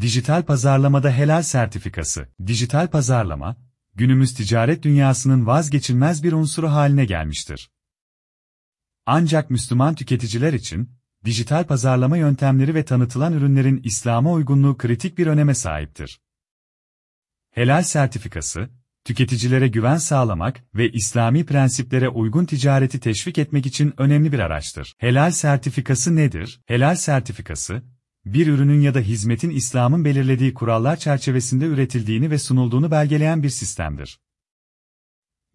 Dijital pazarlamada helal sertifikası. Dijital pazarlama, günümüz ticaret dünyasının vazgeçilmez bir unsuru haline gelmiştir. Ancak Müslüman tüketiciler için, dijital pazarlama yöntemleri ve tanıtılan ürünlerin İslam'a uygunluğu kritik bir öneme sahiptir. Helal sertifikası, tüketicilere güven sağlamak ve İslami prensiplere uygun ticareti teşvik etmek için önemli bir araçtır. Helal sertifikası nedir? Helal sertifikası, bir ürünün ya da hizmetin İslam'ın belirlediği kurallar çerçevesinde üretildiğini ve sunulduğunu belgeleyen bir sistemdir.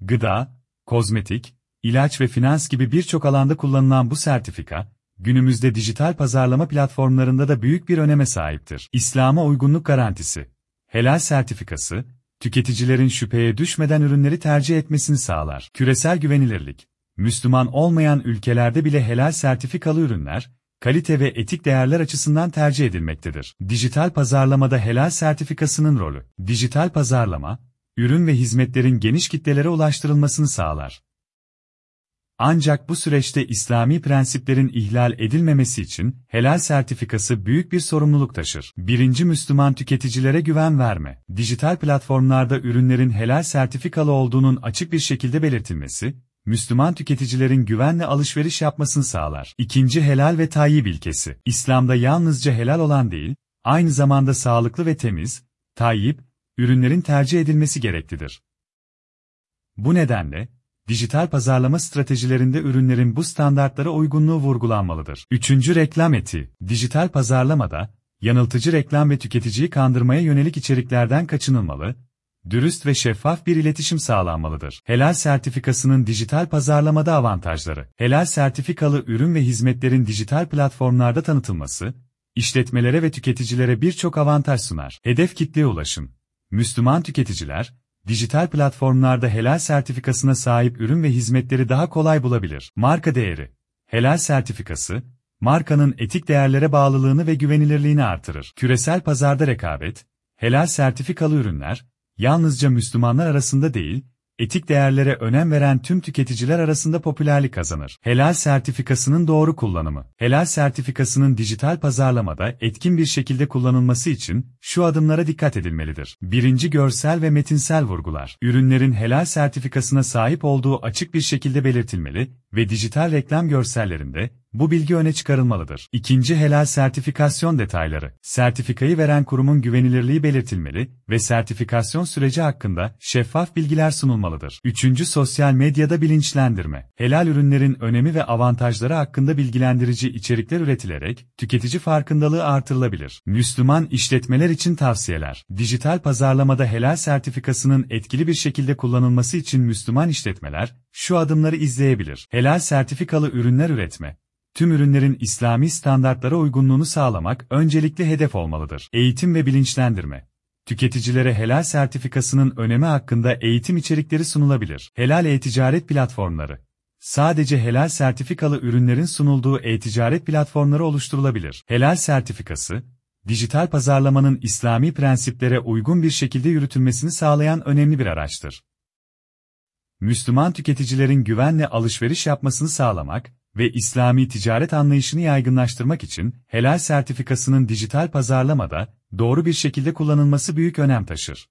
Gıda, kozmetik, ilaç ve finans gibi birçok alanda kullanılan bu sertifika, günümüzde dijital pazarlama platformlarında da büyük bir öneme sahiptir. İslam'a uygunluk garantisi, helal sertifikası, tüketicilerin şüpheye düşmeden ürünleri tercih etmesini sağlar. Küresel güvenilirlik, Müslüman olmayan ülkelerde bile helal sertifikalı ürünler, kalite ve etik değerler açısından tercih edilmektedir. Dijital pazarlamada helal sertifikasının rolü. Dijital pazarlama, ürün ve hizmetlerin geniş kitlelere ulaştırılmasını sağlar. Ancak bu süreçte İslami prensiplerin ihlal edilmemesi için helal sertifikası büyük bir sorumluluk taşır. Birinci Müslüman tüketicilere güven verme. Dijital platformlarda ürünlerin helal sertifikalı olduğunun açık bir şekilde belirtilmesi, Müslüman tüketicilerin güvenle alışveriş yapmasını sağlar. İkinci helal ve tayyib ilkesi. İslam'da yalnızca helal olan değil, aynı zamanda sağlıklı ve temiz, tayyip, ürünlerin tercih edilmesi gereklidir. Bu nedenle, dijital pazarlama stratejilerinde ürünlerin bu standartlara uygunluğu vurgulanmalıdır. Üçüncü reklam eti. Dijital pazarlamada, yanıltıcı reklam ve tüketiciyi kandırmaya yönelik içeriklerden kaçınılmalı, dürüst ve şeffaf bir iletişim sağlanmalıdır. Helal sertifikasının dijital pazarlamada avantajları. Helal sertifikalı ürün ve hizmetlerin dijital platformlarda tanıtılması, işletmelere ve tüketicilere birçok avantaj sunar. Hedef kitleye ulaşım. Müslüman tüketiciler, dijital platformlarda helal sertifikasına sahip ürün ve hizmetleri daha kolay bulabilir. Marka değeri. Helal sertifikası, markanın etik değerlere bağlılığını ve güvenilirliğini artırır. Küresel pazarda rekabet, helal sertifikalı ürünler, yalnızca Müslümanlar arasında değil, etik değerlere önem veren tüm tüketiciler arasında popülerlik kazanır. Helal sertifikasının doğru kullanımı. Helal sertifikasının dijital pazarlamada etkin bir şekilde kullanılması için şu adımlara dikkat edilmelidir. Birinci görsel ve metinsel vurgular. Ürünlerin helal sertifikasına sahip olduğu açık bir şekilde belirtilmeli ve dijital reklam görsellerinde bu bilgi öne çıkarılmalıdır. İkinci helal sertifikasyon detayları. Sertifikayı veren kurumun güvenilirliği belirtilmeli ve sertifikasyon süreci hakkında şeffaf bilgiler sunulmalıdır. Üçüncü sosyal medyada bilinçlendirme. Helal ürünlerin önemi ve avantajları hakkında bilgilendirici içerikler üretilerek tüketici farkındalığı artırılabilir. Müslüman işletmeler için tavsiyeler. Dijital pazarlamada helal sertifikasının etkili bir şekilde kullanılması için Müslüman işletmeler şu adımları izleyebilir. Helal sertifikalı ürünler üretme tüm ürünlerin İslami standartlara uygunluğunu sağlamak öncelikli hedef olmalıdır. Eğitim ve bilinçlendirme. Tüketicilere helal sertifikasının önemi hakkında eğitim içerikleri sunulabilir. Helal e-ticaret platformları. Sadece helal sertifikalı ürünlerin sunulduğu e-ticaret platformları oluşturulabilir. Helal sertifikası, dijital pazarlamanın İslami prensiplere uygun bir şekilde yürütülmesini sağlayan önemli bir araçtır. Müslüman tüketicilerin güvenle alışveriş yapmasını sağlamak, ve İslami ticaret anlayışını yaygınlaştırmak için helal sertifikasının dijital pazarlamada doğru bir şekilde kullanılması büyük önem taşır.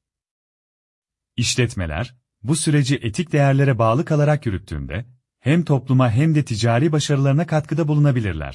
İşletmeler, bu süreci etik değerlere bağlı kalarak yürüttüğünde, hem topluma hem de ticari başarılarına katkıda bulunabilirler.